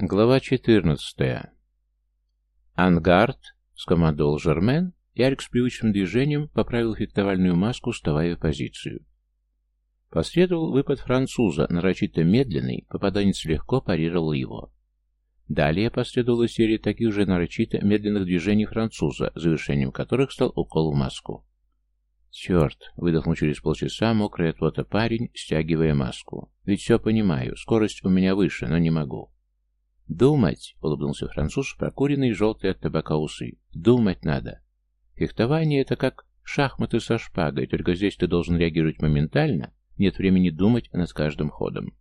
Глава 14. «Ангард!» — скомандовал Жермен, и Алекс привычным движением поправил фехтовальную маску, вставая в позицию. Последовал выпад француза, нарочито медленный, попаданец легко парировал его. Далее последовала серия таких же нарочито медленных движений француза, завершением которых стал укол в маску. «Черт!» — выдохнул через полчаса мокрый от пота парень, стягивая маску. «Ведь все понимаю, скорость у меня выше, но не могу». «Думать!» — улыбнулся француз, прокуренный желтый от табака усы. «Думать надо. Фехтование — это как шахматы со шпагой, только здесь ты должен реагировать моментально, нет времени думать над каждым ходом».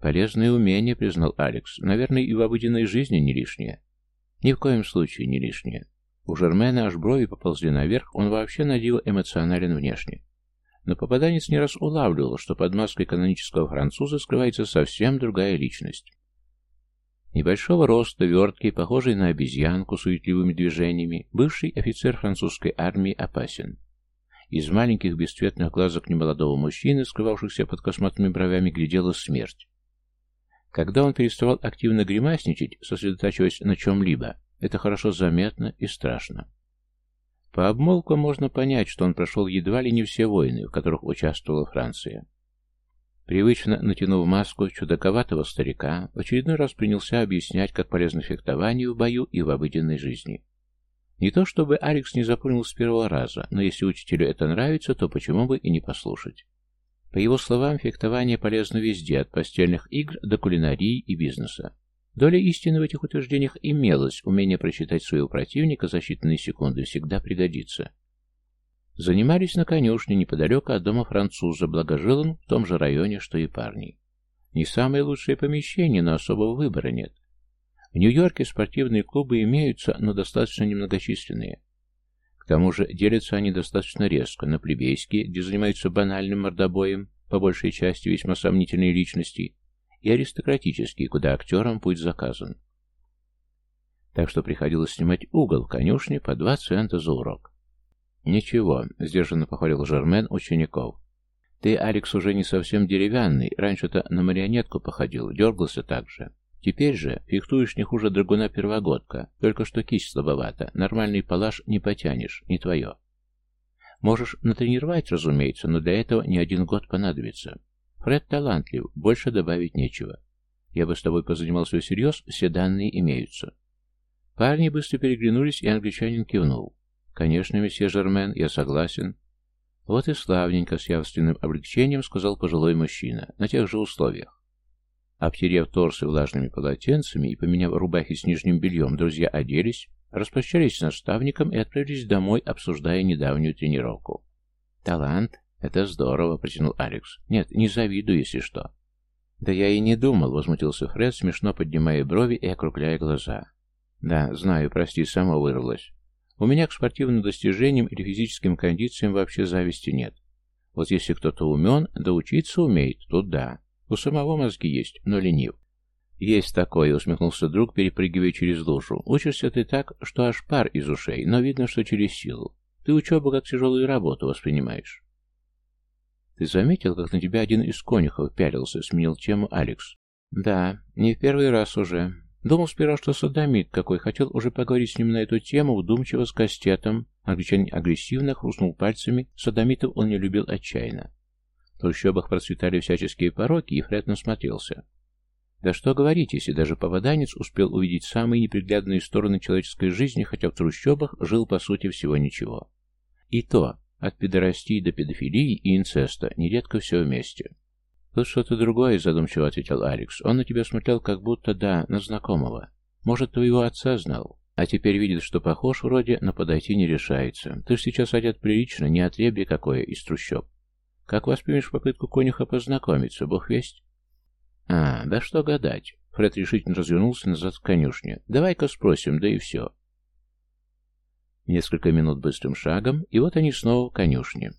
«Полезное умение», — признал Алекс. «Наверное, и в обыденной жизни не лишнее». «Ни в коем случае не лишнее. У Жермена аж брови поползли наверх, он вообще на диво эмоционален внешне. Но попаданец не раз улавливал, что под маской канонического француза скрывается совсем другая личность. Небольшого роста, верткий, похожий на обезьянку суетливыми движениями, бывший офицер французской армии опасен. Из маленьких бесцветных глазок немолодого мужчины, скрывавшихся под косматыми бровями, глядела смерть. Когда он переставал активно гримасничать, сосредотачиваясь на чем-либо, это хорошо заметно и страшно. По обмолвкам можно понять, что он прошел едва ли не все войны, в которых участвовала Франция. Привычно натянув маску чудаковатого старика, в очередной раз принялся объяснять, как полезно фехтование в бою и в обыденной жизни. Не то чтобы Алекс не запомнил с первого раза, но если учителю это нравится, то почему бы и не послушать. По его словам, фехтование полезно везде, от постельных игр до кулинарии и бизнеса. Доля истины в этих утверждениях имелась, умение прочитать своего противника за считанные секунды всегда пригодится. Занимались на конюшне неподалеку от дома француза, благожилом в том же районе, что и парни. Не самое лучшее помещение, но особого выбора нет. В Нью-Йорке спортивные клубы имеются, но достаточно немногочисленные. К тому же делятся они достаточно резко на плебейские, где занимаются банальным мордобоем, по большей части весьма сомнительные личности, и аристократические, куда актерам путь заказан. Так что приходилось снимать угол в конюшне по два цента за урок. «Ничего», — сдержанно похвалил Жермен учеников. «Ты, Алекс, уже не совсем деревянный. Раньше-то на марионетку походил, дергался так же. Теперь же фехтуешь не хуже драгуна-первогодка, только что кисть слабовата, нормальный палаш не потянешь, не твое. Можешь натренировать, разумеется, но для этого не один год понадобится. Фред талантлив, больше добавить нечего. Я бы с тобой позанимался всерьез, все данные имеются». Парни быстро переглянулись, и англичанин кивнул. «Конечно, месье Жермен, я согласен». «Вот и славненько», — с явственным облегчением сказал пожилой мужчина, на тех же условиях. Обтерев торсы влажными полотенцами и поменяв рубахи с нижним бельем, друзья оделись, распрощались с наставником и отправились домой, обсуждая недавнюю тренировку. «Талант? Это здорово», — протянул Алекс. «Нет, не завидую, если что». «Да я и не думал», — возмутился Фред, смешно поднимая брови и округляя глаза. «Да, знаю, прости, сама вырвалась. У меня к спортивным достижениям или физическим кондициям вообще зависти нет. Вот если кто-то умен, да учиться умеет, то да. У самого мозги есть, но ленив. «Есть такое», — усмехнулся друг, перепрыгивая через лужу. «Учишься ты так, что аж пар из ушей, но видно, что через силу. Ты учебу как тяжелую работу воспринимаешь». «Ты заметил, как на тебя один из конюхов пялился?» — сменил тему Алекс. «Да, не в первый раз уже. Думал сперва, что садомит какой, хотел уже поговорить с ним на эту тему, вдумчиво с кастетом. Англичанин агрессивно хрустнул пальцами, садомитов он не любил отчаянно. В трущобах процветали всяческие пороки, и Фред насмотрелся. Да что говорить, если даже попаданец успел увидеть самые неприглядные стороны человеческой жизни, хотя в трущобах жил по сути всего ничего. И то, от педорастии до педофилии и инцеста, нередко все вместе. «Тут что-то другое», — задумчиво ответил Алекс. «Он на тебя смотрел как будто, да, на знакомого. Может, твоего отца знал. А теперь видит, что похож вроде, но подойти не решается. Ты ж сейчас одет прилично, не отребье какое из трущоб. Как воспримешь попытку конюха познакомиться, бог весть?» «А, да что гадать». Фред решительно развернулся назад к конюшне. «Давай-ка спросим, да и все». Несколько минут быстрым шагом, и вот они снова в конюшне.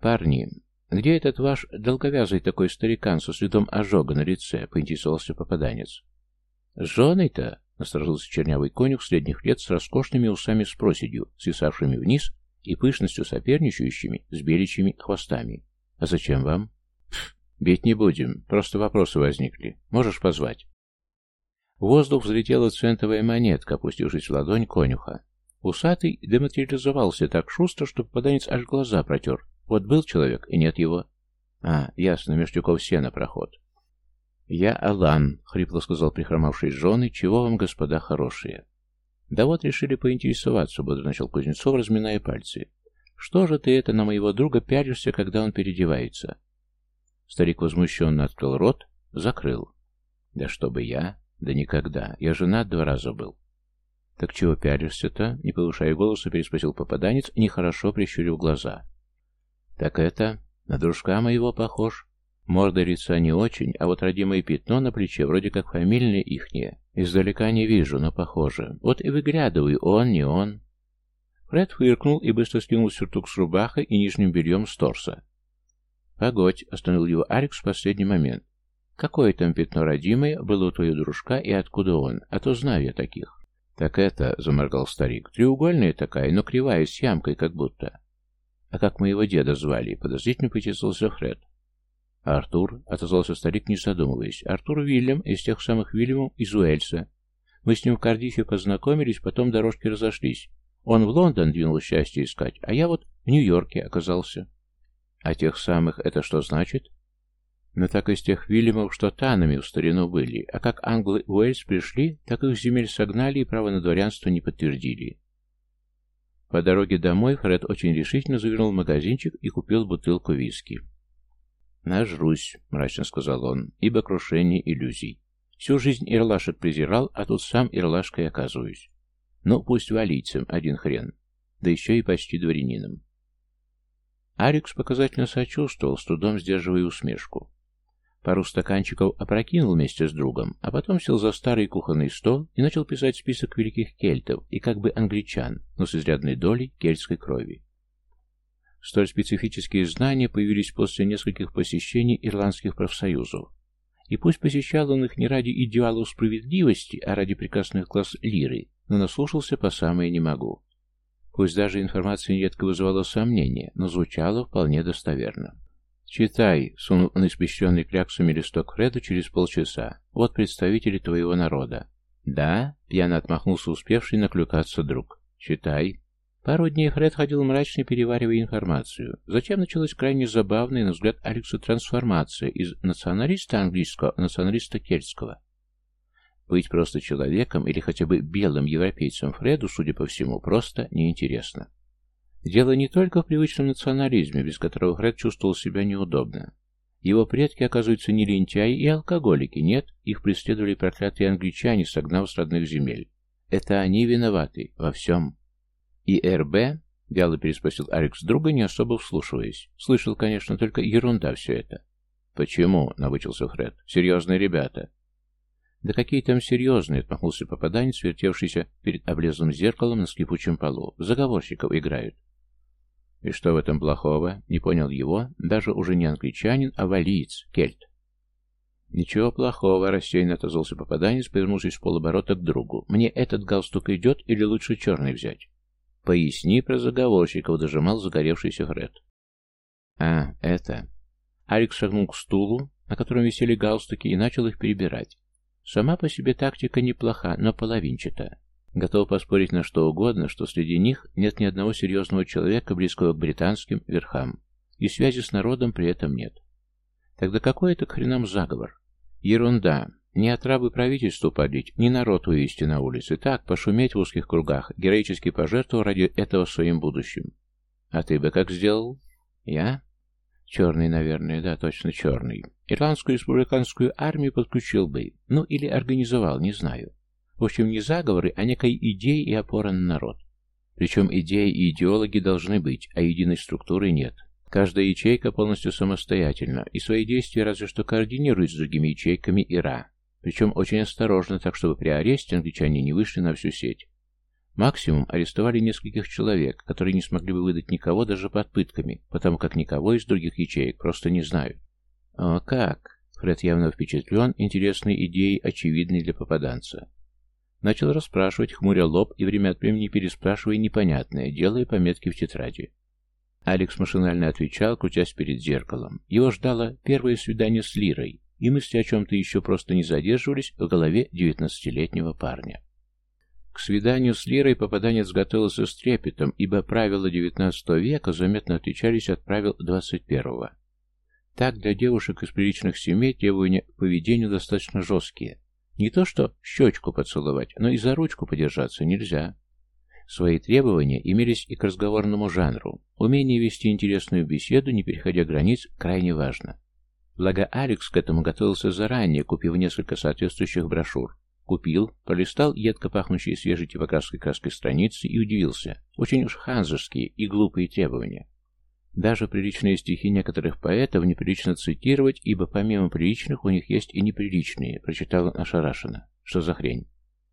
«Парни, «Где этот ваш долговязый такой старикан со следом ожога на лице?» — поинтересовался попаданец. «С женой-то?» — насторожился чернявый конюх средних лет с роскошными усами с проседью, свисавшими вниз и пышностью соперничающими с беличьими хвостами. «А зачем вам?» «Пф, бить не будем, просто вопросы возникли. Можешь позвать?» В воздух взлетела центовая монетка, опустившись в ладонь конюха. Усатый дематериализовался так шустро, что попаданец аж глаза протер. Вот был человек, и нет его. А, ясно, Межтюков сена проход. «Я Алан», — хрипло сказал прихромавший жены, — «чего вам, господа, хорошие?» «Да вот решили поинтересоваться», — бодро начал Кузнецов, разминая пальцы. «Что же ты это на моего друга пялишься, когда он переодевается?» Старик возмущенно открыл рот, закрыл. «Да чтобы я? Да никогда. Я женат два раза был». «Так чего пялишься-то?» — не повышая голоса, переспросил попаданец, нехорошо прищурив глаза. «Так это... На дружка моего похож?» Морда лица не очень, а вот родимое пятно на плече вроде как фамильное ихнее. Издалека не вижу, но похоже. Вот и выглядываю, он, не он. Фред фыркнул и быстро скинул сюртук с рубахой и нижним бельем с торса. «Погодь», — остановил его Алекс в последний момент. «Какое там пятно родимое было у твоего дружка и откуда он? А то знаю я таких». «Так это», — заморгал старик, — «треугольная такая, но кривая, с ямкой как будто». «А как моего деда звали?» — подозрительно потесался Фред. «Артур», — отозвался старик, не задумываясь. «Артур Вильям из тех самых Вильямов из Уэльса. Мы с ним в Кардифе познакомились, потом дорожки разошлись. Он в Лондон двинул счастье искать, а я вот в Нью-Йорке оказался». «А тех самых это что значит?» «Ну так из тех Вильямов, что танами в старину были, а как англы Уэльс пришли, так их земель согнали и право на дворянство не подтвердили». По дороге домой Фред очень решительно завернул в магазинчик и купил бутылку виски. «Нажрусь», — мрачно сказал он, — «ибо крушение иллюзий. Всю жизнь ирлашек презирал, а тут сам ирлашкой оказываюсь. Ну, пусть валийцем, один хрен. Да еще и почти дворянином». Арикс показательно сочувствовал, с трудом сдерживая усмешку. Пару стаканчиков опрокинул вместе с другом, а потом сел за старый кухонный стол и начал писать список великих кельтов и как бы англичан, но с изрядной долей кельтской крови. Столь специфические знания появились после нескольких посещений ирландских профсоюзов. И пусть посещал он их не ради идеалов справедливости, а ради прекрасных глаз лиры, но наслушался по самое не могу. Пусть даже информация нередко вызывала сомнения, но звучала вполне достоверно. «Читай», — сунул он испещренный кляксами листок Фреду через полчаса. «Вот представители твоего народа». «Да?» — пьяно отмахнулся успевший наклюкаться друг. «Читай». Пару дней Фред ходил мрачно, переваривая информацию. Затем началась крайне забавная, на взгляд Алекса, трансформация из националиста английского в националиста кельтского. Быть просто человеком или хотя бы белым европейцем Фреду, судя по всему, просто неинтересно. Дело не только в привычном национализме, без которого Фред чувствовал себя неудобно. Его предки, оказывается, не лентяи и алкоголики, нет, их преследовали проклятые англичане, согнав с родных земель. Это они виноваты во всем. «И РБ?» — вяло переспросил Алекс друга, не особо вслушиваясь. «Слышал, конечно, только ерунда все это». «Почему?» — навычился Фред. «Серьезные ребята». «Да какие там серьезные!» — отмахнулся попаданец, вертевшийся перед облезлым зеркалом на скрипучем полу. «Заговорщиков играют». «И что в этом плохого?» — не понял его, даже уже не англичанин, а валиец, кельт. «Ничего плохого», — рассеянно отозвался попаданец, повернувшись в полоборота к другу. «Мне этот галстук идет или лучше черный взять?» «Поясни про заговорщиков», — дожимал загоревшийся Фред. «А, это...» Алекс шагнул к стулу, на котором висели галстуки, и начал их перебирать. Сама по себе тактика неплоха, но половинчата. Готов поспорить на что угодно, что среди них нет ни одного серьезного человека, близкого к британским верхам, и связи с народом при этом нет. Тогда какой это к хренам заговор? Ерунда. Не отравы правительству подлить, не народ увести на улице. Так, пошуметь в узких кругах, героически пожертвовал ради этого своим будущим. А ты бы как сделал? Я? Черный, наверное, да, точно черный. Ирландскую республиканскую армию подключил бы. Ну, или организовал, не знаю. В общем, не заговоры, а некой идеи и опора на народ. Причем идеи и идеологи должны быть, а единой структуры нет. Каждая ячейка полностью самостоятельна, и свои действия разве что координирует с другими ячейками ИРА. Причем очень осторожно, так чтобы при аресте англичане не вышли на всю сеть. Максимум арестовали нескольких человек, которые не смогли бы выдать никого даже под пытками, потому как никого из других ячеек просто не знают. О, как? Фред явно впечатлен интересной идеей, очевидной для попаданца. Начал расспрашивать, хмуря лоб и время от времени переспрашивая непонятное, делая пометки в тетради. Алекс машинально отвечал, крутясь перед зеркалом. Его ждало первое свидание с Лирой, и мысли о чем-то еще просто не задерживались в голове девятнадцатилетнего парня. К свиданию с Лирой попаданец готовился с трепетом, ибо правила XIX века заметно отличались от правил XXI. Так, для девушек из приличных семей требования к поведению достаточно жесткие. Не то что щечку поцеловать, но и за ручку подержаться нельзя. Свои требования имелись и к разговорному жанру. Умение вести интересную беседу, не переходя границ, крайне важно. Благо Алекс к этому готовился заранее, купив несколько соответствующих брошюр. Купил, пролистал едко пахнущие свежей типографской краской страницы и удивился. Очень уж ханзерские и глупые требования. Даже приличные стихи некоторых поэтов неприлично цитировать, ибо помимо приличных у них есть и неприличные, прочитал он ошарашенно. Что за хрень?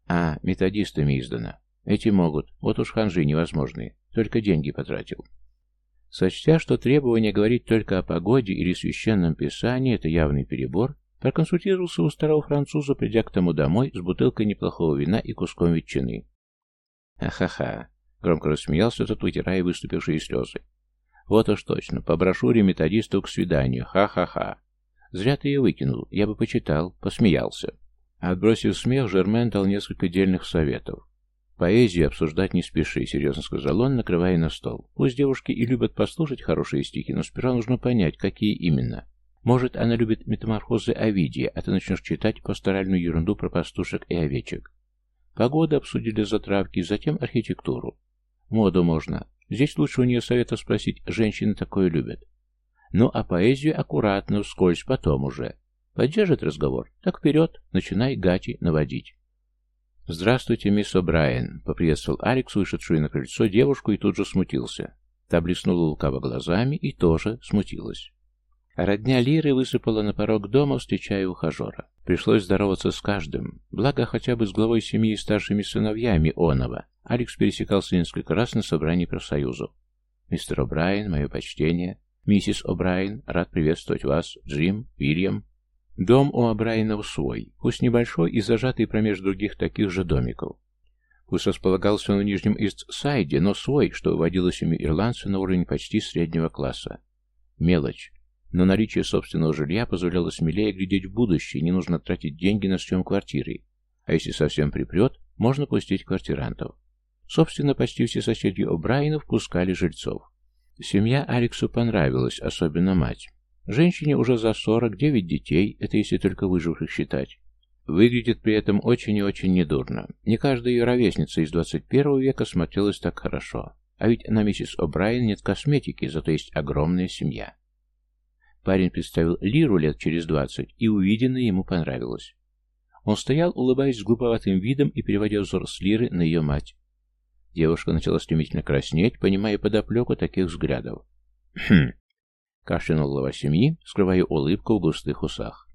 А, методистами издано. Эти могут, вот уж ханжи невозможные, только деньги потратил. Сочтя, что требование говорить только о погоде или священном писании – это явный перебор, Проконсультировался у старого француза, придя к тому домой с бутылкой неплохого вина и куском ветчины. «Ха-ха-ха!» — громко рассмеялся тот, вытирая выступившие слезы. «Вот уж точно, по брошюре методисту к свиданию. Ха-ха-ха! Зря ты ее выкинул, я бы почитал, посмеялся». Отбросив смех, Жермен дал несколько дельных советов. «Поэзию обсуждать не спеши», — серьезно сказал он, накрывая на стол. «Пусть девушки и любят послушать хорошие стихи, но сперва нужно понять, какие именно. Может, она любит метаморфозы Овидия, а ты начнешь читать пасторальную ерунду про пастушек и овечек. Погоду обсудили затравки, затем архитектуру. Моду можно. Здесь лучше у нее совета спросить, женщины такое любят. Ну, а поэзию аккуратно, вскользь, потом уже. Поддержит разговор? Так вперед, начинай гати наводить. «Здравствуйте, мисс О'Брайен», — поприветствовал Алекс, вышедшую на крыльцо девушку, и тут же смутился. Та блеснула лукаво глазами и тоже смутилась. Родня Лиры высыпала на порог дома, встречая ухажера. Пришлось здороваться с каждым. Благо, хотя бы с главой семьи и старшими сыновьями Онова. Алекс пересекался несколько раз на собрании профсоюзов. «Мистер О'Брайен, мое почтение. Миссис О'Брайен, рад приветствовать вас. Джим, Вильям». Дом у О'Брайенов свой, пусть небольшой и зажатый промеж других таких же домиков. Пусть располагался на Нижнем Ист-Сайде, но свой, что выводило семью ирландца на уровень почти среднего класса. Мелочь но наличие собственного жилья позволяло смелее глядеть в будущее, не нужно тратить деньги на съем квартиры. А если совсем припрет, можно пустить квартирантов. Собственно, почти все соседи О'Брайенов пускали жильцов. Семья Алексу понравилась, особенно мать. Женщине уже за 49 детей, это если только выживших считать. Выглядит при этом очень и очень недурно. Не каждая ее ровесница из 21 века смотрелась так хорошо. А ведь на миссис О'Брайен нет косметики, зато есть огромная семья. Парень представил Лиру лет через двадцать, и увиденное ему понравилось. Он стоял, улыбаясь с глуповатым видом и переводя взор с Лиры на ее мать. Девушка начала стремительно краснеть, понимая подоплеку таких взглядов. «Хм!» — кашлянул глава семьи, скрывая улыбку в густых усах.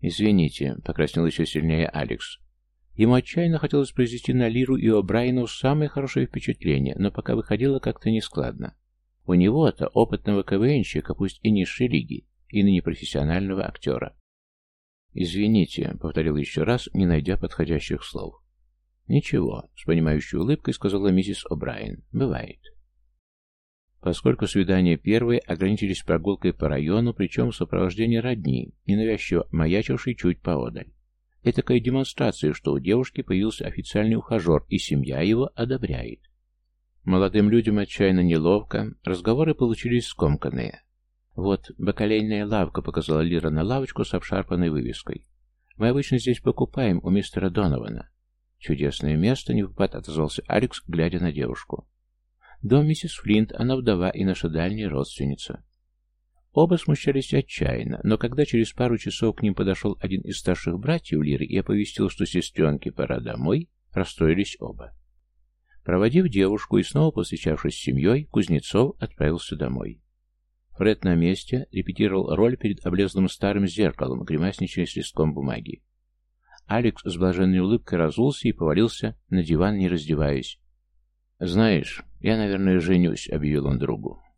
«Извините», — покраснел еще сильнее Алекс. Ему отчаянно хотелось произвести на Лиру и О'Брайену самое хорошее впечатление, но пока выходило как-то нескладно. У него-то, опытного КВНщика, пусть и низшей лиги, и ныне профессионального актера. «Извините», — повторил еще раз, не найдя подходящих слов. «Ничего», — с понимающей улыбкой сказала миссис О'Брайен. «Бывает». Поскольку свидания первые ограничились прогулкой по району, причем в сопровождении родни, ненавязчиво маячившей чуть поодаль. Этакая демонстрация, что у девушки появился официальный ухажер, и семья его одобряет. Молодым людям отчаянно неловко, разговоры получились скомканные. «Вот, бакалейная лавка», — показала Лира на лавочку с обшарпанной вывеской. «Мы обычно здесь покупаем у мистера Донована». «Чудесное место», — не выпад отозвался Алекс, глядя на девушку. «Дом миссис Флинт, она вдова и наша дальняя родственница». Оба смущались отчаянно, но когда через пару часов к ним подошел один из старших братьев Лиры и оповестил, что сестренке пора домой, расстроились оба. Проводив девушку и снова посвящавшись с семьей, Кузнецов отправился домой. Фред на месте репетировал роль перед облезлым старым зеркалом, гримасничая с листком бумаги. Алекс с блаженной улыбкой разулся и повалился на диван, не раздеваясь. «Знаешь, я, наверное, женюсь», — объявил он другу.